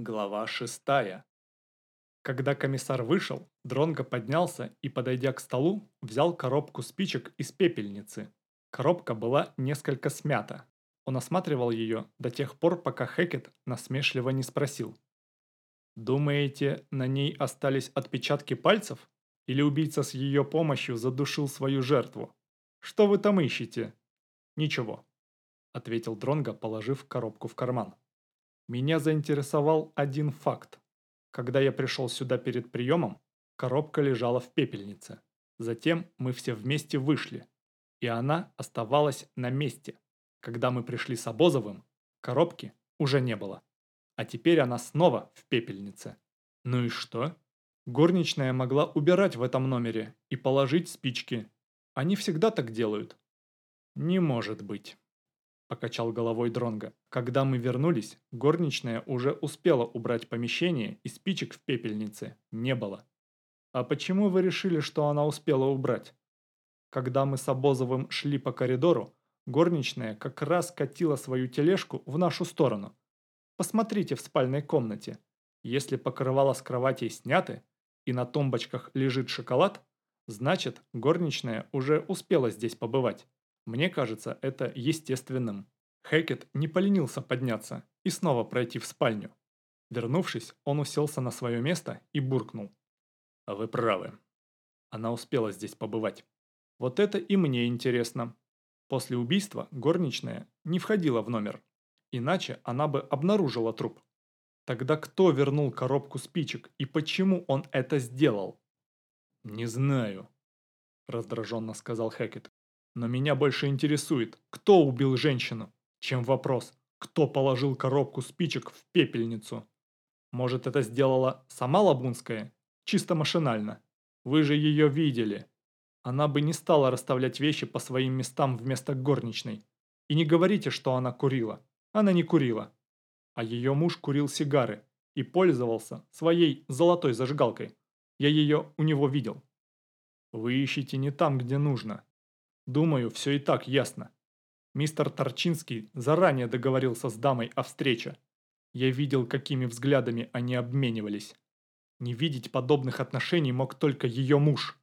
Глава шестая. Когда комиссар вышел, Дронго поднялся и, подойдя к столу, взял коробку спичек из пепельницы. Коробка была несколько смята. Он осматривал ее до тех пор, пока Хекет насмешливо не спросил. «Думаете, на ней остались отпечатки пальцев? Или убийца с ее помощью задушил свою жертву? Что вы там ищете?» «Ничего», — ответил Дронго, положив коробку в карман. Меня заинтересовал один факт. Когда я пришел сюда перед приемом, коробка лежала в пепельнице. Затем мы все вместе вышли, и она оставалась на месте. Когда мы пришли с Обозовым, коробки уже не было. А теперь она снова в пепельнице. Ну и что? Горничная могла убирать в этом номере и положить спички. Они всегда так делают. Не может быть. – покачал головой Дронга. Когда мы вернулись, горничная уже успела убрать помещение и спичек в пепельнице не было. А почему вы решили, что она успела убрать? Когда мы с Обозовым шли по коридору, горничная как раз катила свою тележку в нашу сторону. Посмотрите в спальной комнате. Если покрывало с кроватей сняты и на тумбочках лежит шоколад, значит горничная уже успела здесь побывать. Мне кажется, это естественным. Хекет не поленился подняться и снова пройти в спальню. Вернувшись, он уселся на свое место и буркнул. «А вы правы. Она успела здесь побывать. Вот это и мне интересно. После убийства горничная не входила в номер. Иначе она бы обнаружила труп. Тогда кто вернул коробку спичек и почему он это сделал?» «Не знаю», – раздраженно сказал Хекет. Но меня больше интересует, кто убил женщину, чем вопрос, кто положил коробку спичек в пепельницу. Может, это сделала сама Лабунская? Чисто машинально. Вы же ее видели. Она бы не стала расставлять вещи по своим местам вместо горничной. И не говорите, что она курила. Она не курила. А ее муж курил сигары и пользовался своей золотой зажигалкой. Я ее у него видел. Вы ищете не там, где нужно. Думаю, все и так ясно. Мистер Торчинский заранее договорился с дамой о встрече. Я видел, какими взглядами они обменивались. Не видеть подобных отношений мог только ее муж.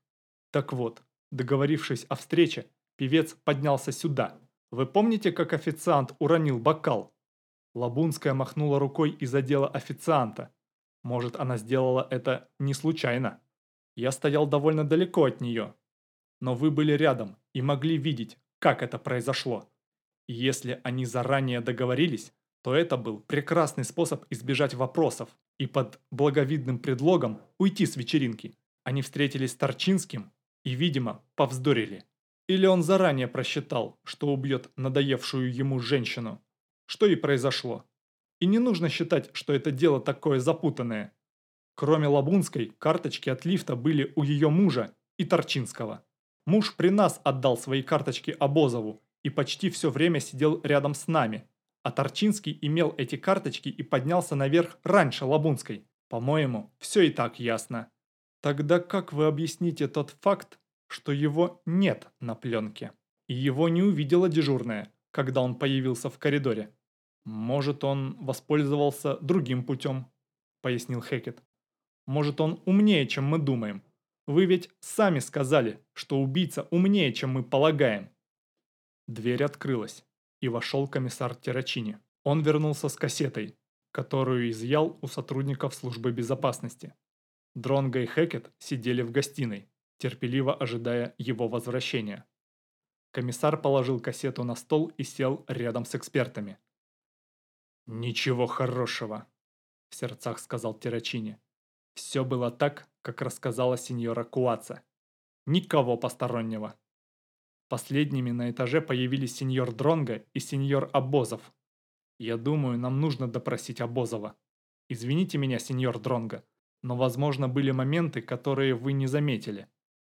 Так вот, договорившись о встрече, певец поднялся сюда. Вы помните, как официант уронил бокал? Лабунская махнула рукой и задела официанта. Может, она сделала это не случайно. Я стоял довольно далеко от нее, но вы были рядом и могли видеть, как это произошло. И если они заранее договорились, то это был прекрасный способ избежать вопросов и под благовидным предлогом уйти с вечеринки. Они встретились с Торчинским и, видимо, повздорили. Или он заранее просчитал, что убьет надоевшую ему женщину. Что и произошло. И не нужно считать, что это дело такое запутанное. Кроме Лабунской, карточки от лифта были у ее мужа и Торчинского. Муж при нас отдал свои карточки Обозову и почти все время сидел рядом с нами. А Торчинский имел эти карточки и поднялся наверх раньше Лабунской. По-моему, все и так ясно. Тогда как вы объясните тот факт, что его нет на пленке? И его не увидела дежурная, когда он появился в коридоре. Может, он воспользовался другим путем, пояснил Хекет. Может, он умнее, чем мы думаем. Вы ведь сами сказали, что убийца умнее, чем мы полагаем». Дверь открылась, и вошел комиссар Террачини. Он вернулся с кассетой, которую изъял у сотрудников службы безопасности. Дронго и Хекет сидели в гостиной, терпеливо ожидая его возвращения. Комиссар положил кассету на стол и сел рядом с экспертами. «Ничего хорошего», – в сердцах сказал Террачини. Все было так, как рассказала сеньора Куаца. Никого постороннего. Последними на этаже появились сеньор Дронго и сеньор Обозов. Я думаю, нам нужно допросить Обозова. Извините меня, сеньор Дронго, но, возможно, были моменты, которые вы не заметили.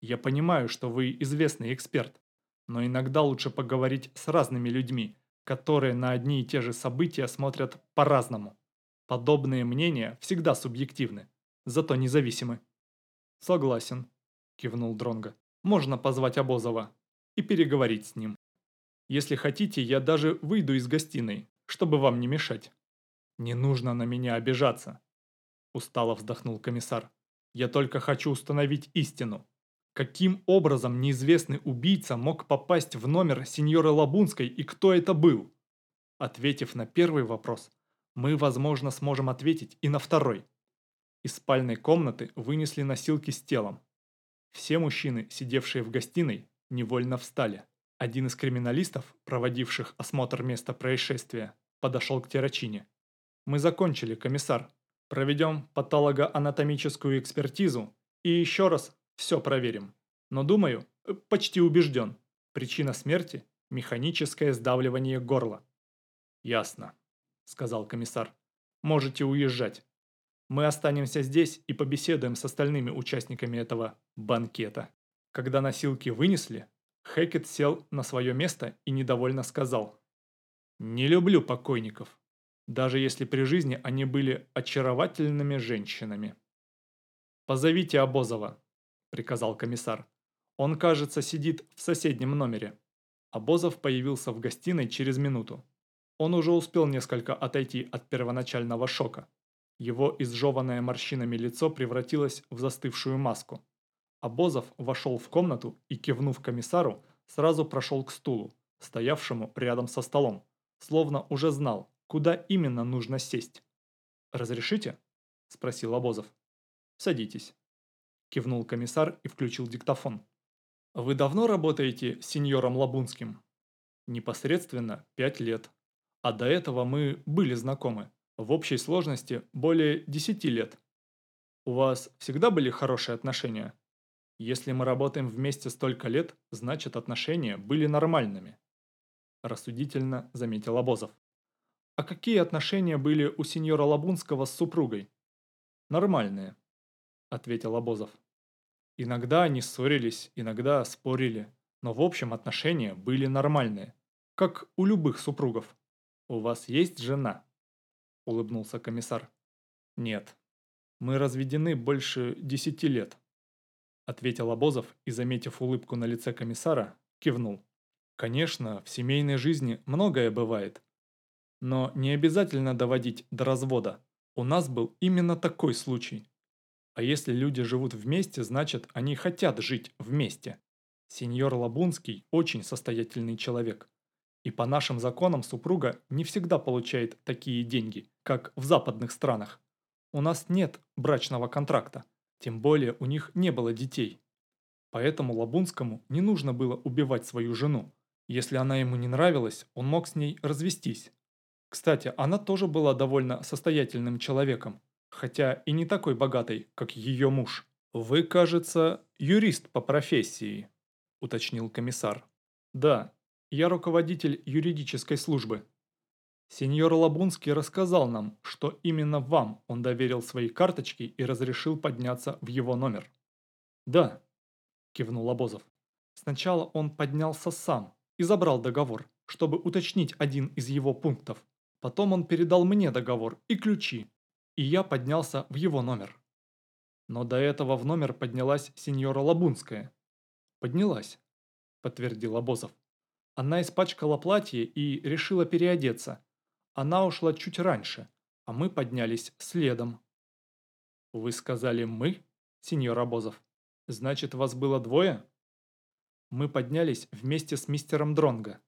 Я понимаю, что вы известный эксперт, но иногда лучше поговорить с разными людьми, которые на одни и те же события смотрят по-разному. Подобные мнения всегда субъективны зато независимы». «Согласен», – кивнул Дронго. «Можно позвать Обозова и переговорить с ним. Если хотите, я даже выйду из гостиной, чтобы вам не мешать». «Не нужно на меня обижаться», – устало вздохнул комиссар. «Я только хочу установить истину. Каким образом неизвестный убийца мог попасть в номер сеньоры Лабунской и кто это был? Ответив на первый вопрос, мы, возможно, сможем ответить и на второй. Из спальной комнаты вынесли носилки с телом. Все мужчины, сидевшие в гостиной, невольно встали. Один из криминалистов, проводивших осмотр места происшествия, подошел к Террачине. «Мы закончили, комиссар. Проведем патологоанатомическую экспертизу и еще раз все проверим. Но думаю, почти убежден, причина смерти – механическое сдавливание горла». «Ясно», – сказал комиссар. «Можете уезжать. Мы останемся здесь и побеседуем с остальными участниками этого банкета». Когда носилки вынесли, Хэкет сел на свое место и недовольно сказал. «Не люблю покойников, даже если при жизни они были очаровательными женщинами». «Позовите Обозова», – приказал комиссар. «Он, кажется, сидит в соседнем номере». Обозов появился в гостиной через минуту. Он уже успел несколько отойти от первоначального шока. Его изжеванное морщинами лицо превратилось в застывшую маску. Обозов вошел в комнату и, кивнув комиссару, сразу прошел к стулу, стоявшему рядом со столом, словно уже знал, куда именно нужно сесть. «Разрешите?» – спросил Обозов. «Садитесь», – кивнул комиссар и включил диктофон. «Вы давно работаете с сеньором Лабунским?» «Непосредственно пять лет. А до этого мы были знакомы. В общей сложности более десяти лет. У вас всегда были хорошие отношения?» Если мы работаем вместе столько лет, значит отношения были нормальными. Рассудительно заметил Обозов. А какие отношения были у сеньора Лабунского с супругой? Нормальные, ответил Обозов. Иногда они ссорились, иногда спорили, но в общем отношения были нормальные, как у любых супругов. У вас есть жена? Улыбнулся комиссар. Нет, мы разведены больше десяти лет ответил Обозов и, заметив улыбку на лице комиссара, кивнул. Конечно, в семейной жизни многое бывает. Но не обязательно доводить до развода. У нас был именно такой случай. А если люди живут вместе, значит, они хотят жить вместе. Сеньор Лабунский очень состоятельный человек. И по нашим законам супруга не всегда получает такие деньги, как в западных странах. У нас нет брачного контракта. Тем более у них не было детей. Поэтому Лабунскому не нужно было убивать свою жену. Если она ему не нравилась, он мог с ней развестись. Кстати, она тоже была довольно состоятельным человеком, хотя и не такой богатой, как ее муж. «Вы, кажется, юрист по профессии», – уточнил комиссар. «Да, я руководитель юридической службы», Сеньор Лабунский рассказал нам, что именно вам он доверил свои карточки и разрешил подняться в его номер. «Да», – кивнул Обозов. «Сначала он поднялся сам и забрал договор, чтобы уточнить один из его пунктов. Потом он передал мне договор и ключи, и я поднялся в его номер. Но до этого в номер поднялась сеньора Лабунская. «Поднялась», – подтвердил Обозов. Она испачкала платье и решила переодеться – она ушла чуть раньше, а мы поднялись следом. «Вы сказали «мы», сеньор Обозов? Значит, вас было двое?» Мы поднялись вместе с мистером Дронго.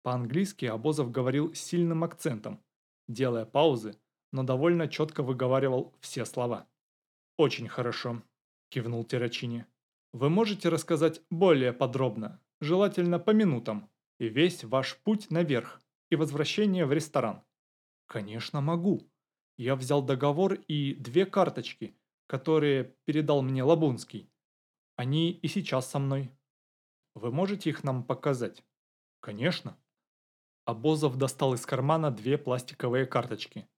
По-английски Обозов говорил с сильным акцентом, делая паузы, но довольно четко выговаривал все слова. «Очень хорошо», – кивнул Террачини. «Вы можете рассказать более подробно, желательно по минутам, весь ваш путь наверх, и возвращение в ресторан. Конечно, могу. Я взял договор и две карточки, которые передал мне Лабунский. Они и сейчас со мной. Вы можете их нам показать? Конечно. Обозов достал из кармана две пластиковые карточки.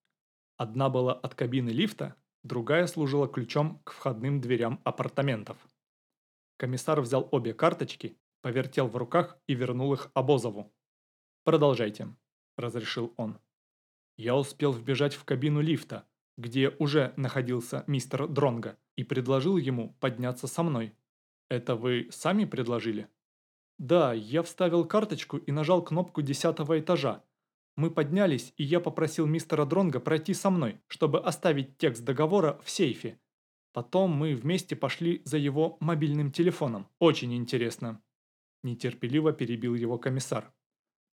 Одна была от кабины лифта, другая служила ключом к входным дверям апартаментов. Комиссар взял обе карточки, повертел в руках и вернул их Обозову. «Продолжайте», – разрешил он. Я успел вбежать в кабину лифта, где уже находился мистер Дронго, и предложил ему подняться со мной. «Это вы сами предложили?» «Да, я вставил карточку и нажал кнопку десятого этажа. Мы поднялись, и я попросил мистера Дронга пройти со мной, чтобы оставить текст договора в сейфе. Потом мы вместе пошли за его мобильным телефоном. Очень интересно. Нетерпеливо перебил его комиссар.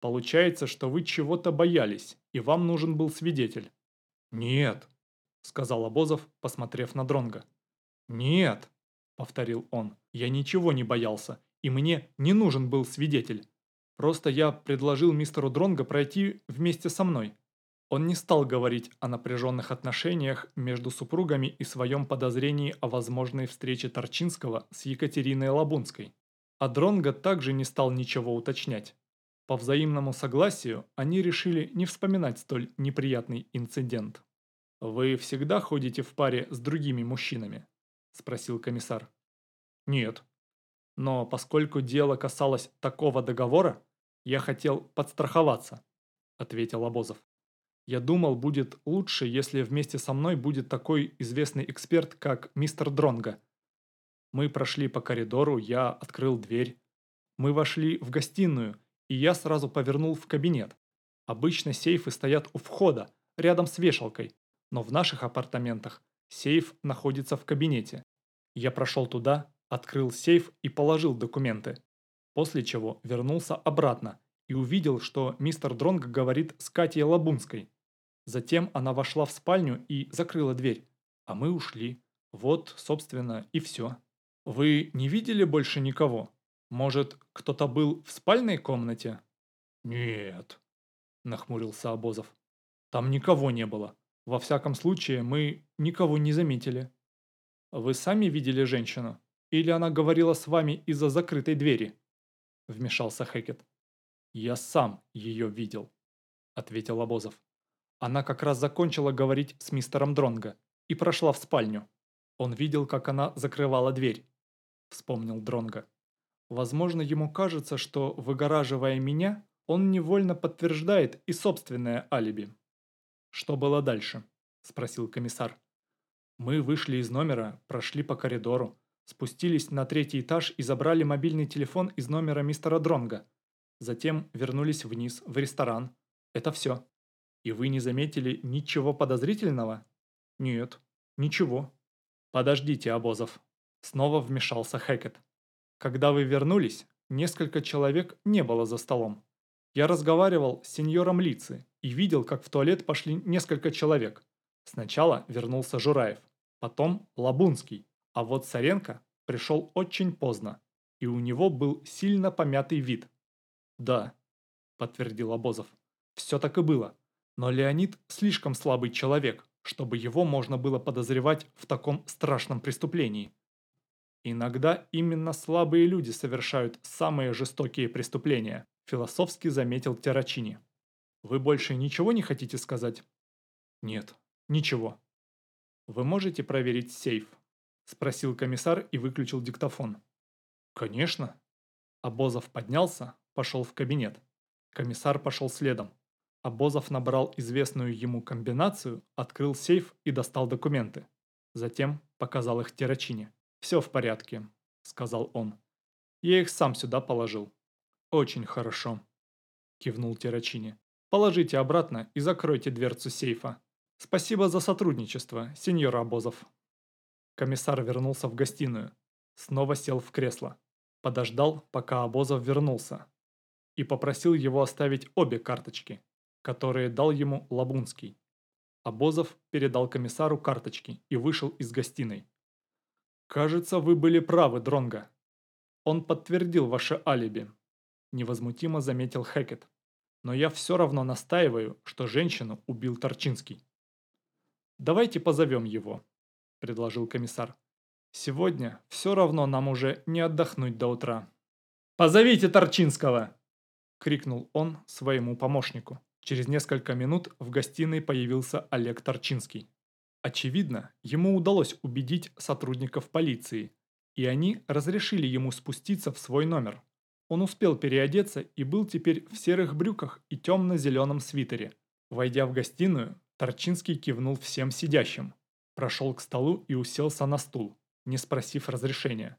Получается, что вы чего-то боялись, и вам нужен был свидетель. Нет, сказал Обозов, посмотрев на Дронга. Нет, повторил он, я ничего не боялся, и мне не нужен был свидетель. Просто я предложил мистеру Дронго пройти вместе со мной. Он не стал говорить о напряженных отношениях между супругами и своем подозрении о возможной встрече Торчинского с Екатериной Лабунской. А Дронго также не стал ничего уточнять. По взаимному согласию они решили не вспоминать столь неприятный инцидент. «Вы всегда ходите в паре с другими мужчинами?» – спросил комиссар. «Нет», но поскольку дело касалось такого договора, я хотел подстраховаться, ответил Обозов. Я думал, будет лучше, если вместе со мной будет такой известный эксперт, как мистер Дронга. Мы прошли по коридору, я открыл дверь. Мы вошли в гостиную, и я сразу повернул в кабинет. Обычно сейфы стоят у входа, рядом с вешалкой, но в наших апартаментах сейф находится в кабинете. Я прошел туда, открыл сейф и положил документы, после чего вернулся обратно и увидел, что мистер Дронг говорит с Катей Лабунской. Затем она вошла в спальню и закрыла дверь, а мы ушли. Вот, собственно, и все. Вы не видели больше никого? Может, кто-то был в спальной комнате? Нет, нахмурился Обозов. Там никого не было. Во всяком случае, мы никого не заметили. Вы сами видели женщину? Или она говорила с вами из-за закрытой двери?» Вмешался Хекет. «Я сам ее видел», — ответил Обозов. Она как раз закончила говорить с мистером Дронго и прошла в спальню. Он видел, как она закрывала дверь, вспомнил Дронго. Возможно, ему кажется, что, выгораживая меня, он невольно подтверждает и собственное алиби. «Что было дальше?» – спросил комиссар. «Мы вышли из номера, прошли по коридору, Спустились на третий этаж и забрали мобильный телефон из номера мистера Дронга. Затем вернулись вниз, в ресторан. Это все. И вы не заметили ничего подозрительного? Нет, ничего. Подождите, Обозов. Снова вмешался Хэкет. Когда вы вернулись, несколько человек не было за столом. Я разговаривал с сеньором Лици и видел, как в туалет пошли несколько человек. Сначала вернулся Жураев, потом Лабунский, а вот Саренко пришел очень поздно, и у него был сильно помятый вид. «Да», – подтвердил Обозов, – «все так и было. Но Леонид слишком слабый человек, чтобы его можно было подозревать в таком страшном преступлении. Иногда именно слабые люди совершают самые жестокие преступления», – философски заметил Террачини. «Вы больше ничего не хотите сказать?» «Нет, ничего». «Вы можете проверить сейф?» – спросил комиссар и выключил диктофон. «Конечно». Обозов поднялся, пошел в кабинет. Комиссар пошел следом. Обозов набрал известную ему комбинацию, открыл сейф и достал документы. Затем показал их Террачине. «Все в порядке», – сказал он. «Я их сам сюда положил». «Очень хорошо», – кивнул Террачине. «Положите обратно и закройте дверцу сейфа. Спасибо за сотрудничество, сеньор Обозов». Комиссар вернулся в гостиную. Снова сел в кресло. Подождал, пока Обозов вернулся. И попросил его оставить обе карточки, которые дал ему Лабунский. Обозов передал комиссару карточки и вышел из гостиной. «Кажется, вы были правы, Дронга. Он подтвердил ваше алиби», – невозмутимо заметил Хекет. «Но я все равно настаиваю, что женщину убил Торчинский. Давайте позовем его» предложил комиссар. «Сегодня все равно нам уже не отдохнуть до утра». «Позовите Торчинского!» – крикнул он своему помощнику. Через несколько минут в гостиной появился Олег Торчинский. Очевидно, ему удалось убедить сотрудников полиции, и они разрешили ему спуститься в свой номер. Он успел переодеться и был теперь в серых брюках и темно-зеленом свитере. Войдя в гостиную, Торчинский кивнул всем сидящим. Прошел к столу и уселся на стул, не спросив разрешения.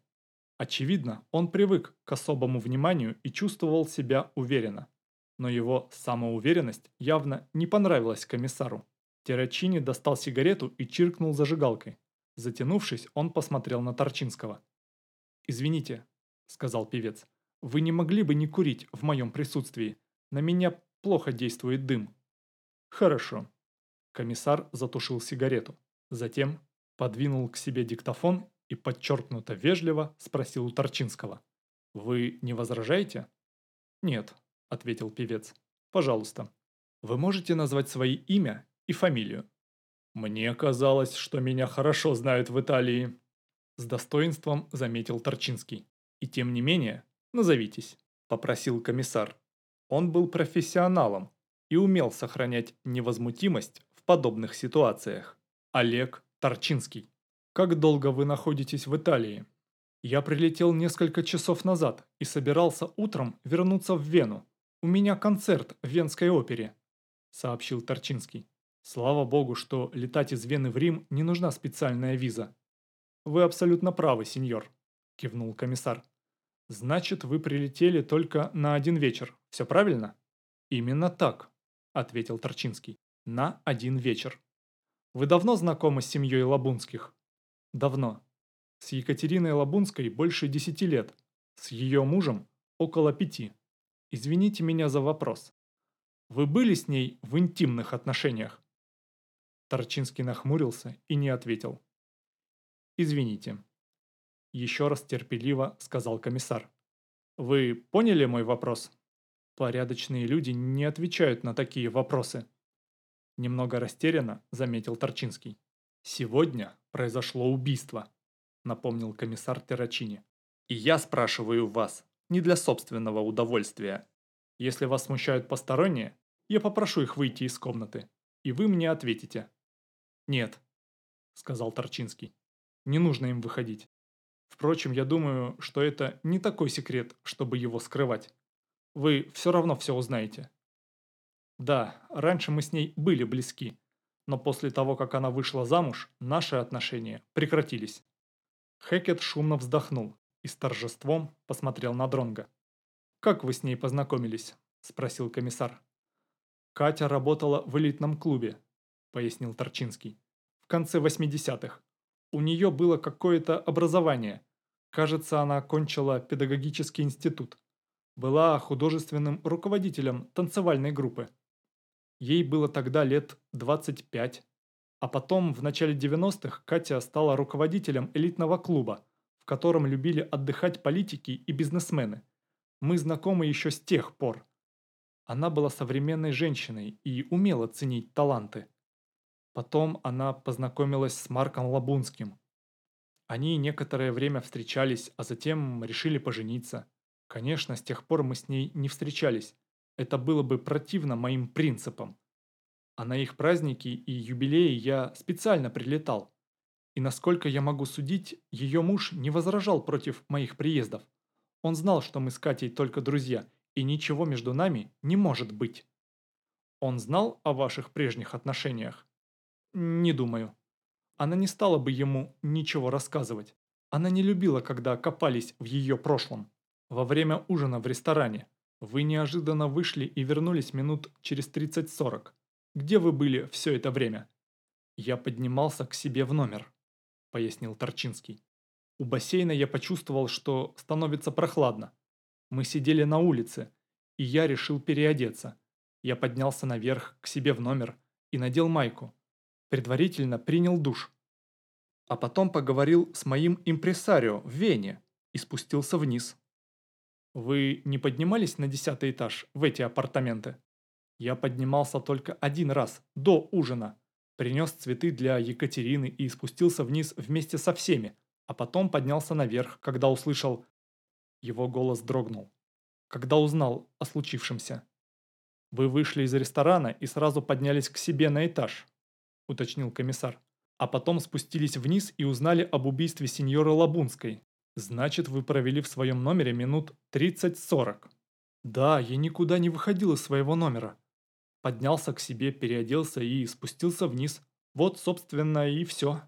Очевидно, он привык к особому вниманию и чувствовал себя уверенно. Но его самоуверенность явно не понравилась комиссару. Террачини достал сигарету и чиркнул зажигалкой. Затянувшись, он посмотрел на Торчинского. «Извините», — сказал певец, — «вы не могли бы не курить в моем присутствии? На меня плохо действует дым». «Хорошо». Комиссар затушил сигарету. Затем подвинул к себе диктофон и подчеркнуто вежливо спросил у Торчинского. «Вы не возражаете?» «Нет», — ответил певец. «Пожалуйста, вы можете назвать свои имя и фамилию?» «Мне казалось, что меня хорошо знают в Италии», — с достоинством заметил Торчинский. «И тем не менее, назовитесь», — попросил комиссар. Он был профессионалом и умел сохранять невозмутимость в подобных ситуациях. Олег Торчинский. «Как долго вы находитесь в Италии?» «Я прилетел несколько часов назад и собирался утром вернуться в Вену. У меня концерт в Венской опере», — сообщил Торчинский. «Слава богу, что летать из Вены в Рим не нужна специальная виза». «Вы абсолютно правы, сеньор», — кивнул комиссар. «Значит, вы прилетели только на один вечер, все правильно?» «Именно так», — ответил Торчинский. «На один вечер». Вы давно знакомы с семьей Лабунских? Давно. С Екатериной Лабунской больше десяти лет. С ее мужем около пяти. Извините меня за вопрос. Вы были с ней в интимных отношениях? Торчинский нахмурился и не ответил. «Извините». Еще раз терпеливо сказал комиссар. «Вы поняли мой вопрос?» Порядочные люди не отвечают на такие вопросы. Немного растерянно заметил Торчинский. «Сегодня произошло убийство», напомнил комиссар Террачини. «И я спрашиваю вас, не для собственного удовольствия. Если вас смущают посторонние, я попрошу их выйти из комнаты, и вы мне ответите». «Нет», сказал Торчинский. «Не нужно им выходить. Впрочем, я думаю, что это не такой секрет, чтобы его скрывать. Вы все равно все узнаете. Да, раньше мы с ней были близки, но после того, как она вышла замуж, наши отношения прекратились. Хекет шумно вздохнул и с торжеством посмотрел на Дронга. «Как вы с ней познакомились?» – спросил комиссар. «Катя работала в элитном клубе», – пояснил Торчинский. «В конце 80-х. У нее было какое-то образование. Кажется, она окончила педагогический институт. Была художественным руководителем танцевальной группы. Ей было тогда лет 25. А потом, в начале 90-х, Катя стала руководителем элитного клуба, в котором любили отдыхать политики и бизнесмены. Мы знакомы еще с тех пор. Она была современной женщиной и умела ценить таланты. Потом она познакомилась с Марком Лабунским. Они некоторое время встречались, а затем решили пожениться. Конечно, с тех пор мы с ней не встречались, это было бы противно моим принципам. А на их праздники и юбилеи я специально прилетал. И насколько я могу судить, ее муж не возражал против моих приездов. Он знал, что мы с Катей только друзья, и ничего между нами не может быть. Он знал о ваших прежних отношениях? Не думаю. Она не стала бы ему ничего рассказывать. Она не любила, когда копались в ее прошлом. Во время ужина в ресторане вы неожиданно вышли и вернулись минут через 30-40. Где вы были все это время? Я поднимался к себе в номер, пояснил Торчинский. У бассейна я почувствовал, что становится прохладно. Мы сидели на улице, и я решил переодеться. Я поднялся наверх, к себе в номер, и надел майку. Предварительно принял душ. А потом поговорил с моим импресарио в Вене и спустился вниз. Вы не поднимались на десятый этаж, в эти апартаменты? Я поднимался только один раз, до ужина. Принес цветы для Екатерины и спустился вниз вместе со всеми, а потом поднялся наверх, когда услышал... Его голос дрогнул. Когда узнал о случившемся. «Вы вышли из ресторана и сразу поднялись к себе на этаж», – уточнил комиссар. «А потом спустились вниз и узнали об убийстве сеньоры Лабунской, Значит, вы провели в своем номере минут 30-40. Да, я никуда не выходил из своего номера. Поднялся к себе, переоделся и спустился вниз. Вот, собственно, и все.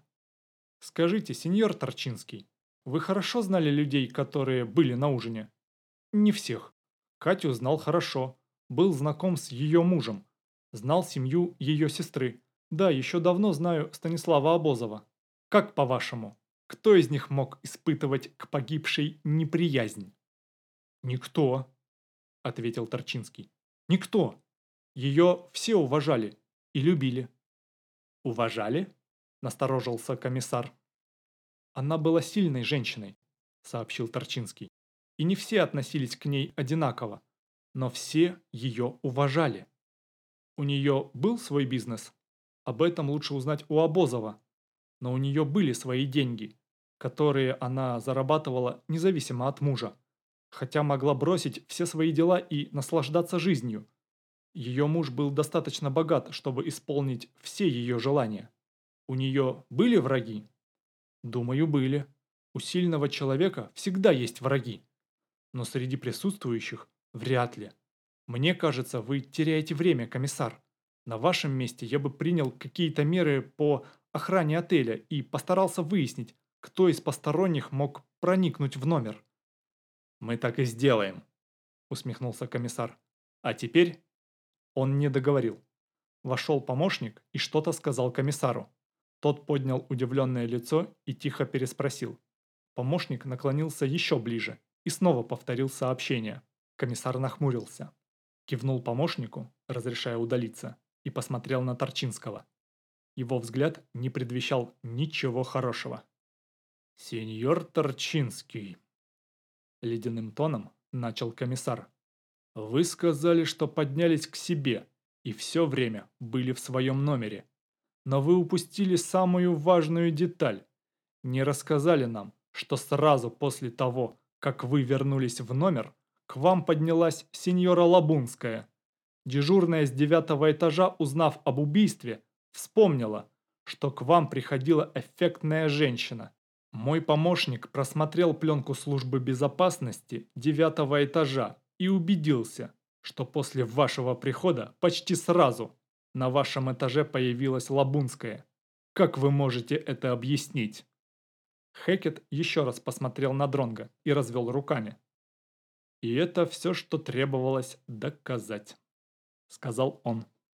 Скажите, сеньор Торчинский, вы хорошо знали людей, которые были на ужине? Не всех. Катю знал хорошо. Был знаком с ее мужем. Знал семью ее сестры. Да, еще давно знаю Станислава Обозова. Как по-вашему, кто из них мог испытывать к погибшей неприязнь? Никто, ответил Торчинский. Никто. Ее все уважали и любили. Уважали? Насторожился комиссар. Она была сильной женщиной, сообщил Торчинский. И не все относились к ней одинаково, но все ее уважали. У нее был свой бизнес? Об этом лучше узнать у Обозова. Но у нее были свои деньги, которые она зарабатывала независимо от мужа. Хотя могла бросить все свои дела и наслаждаться жизнью. Ее муж был достаточно богат, чтобы исполнить все ее желания. У нее были враги? Думаю, были. У сильного человека всегда есть враги. Но среди присутствующих вряд ли. Мне кажется, вы теряете время, комиссар. На вашем месте я бы принял какие-то меры по охране отеля и постарался выяснить, кто из посторонних мог проникнуть в номер. «Мы так и сделаем», — усмехнулся комиссар. «А теперь...» Он не договорил. Вошел помощник и что-то сказал комиссару. Тот поднял удивленное лицо и тихо переспросил. Помощник наклонился еще ближе и снова повторил сообщение. Комиссар нахмурился. Кивнул помощнику, разрешая удалиться, и посмотрел на Торчинского. Его взгляд не предвещал ничего хорошего. «Сеньор Торчинский», — ледяным тоном начал комиссар. «Вы сказали, что поднялись к себе и все время были в своем номере. Но вы упустили самую важную деталь. Не рассказали нам, что сразу после того, как вы вернулись в номер, к вам поднялась сеньора Лабунская. Дежурная с девятого этажа, узнав об убийстве, вспомнила, что к вам приходила эффектная женщина. Мой помощник просмотрел пленку службы безопасности девятого этажа и убедился, что после вашего прихода почти сразу на вашем этаже появилась Лабунская. Как вы можете это объяснить? Хекет еще раз посмотрел на Дронга и развел руками. И это все, что требовалось доказать, сказал он.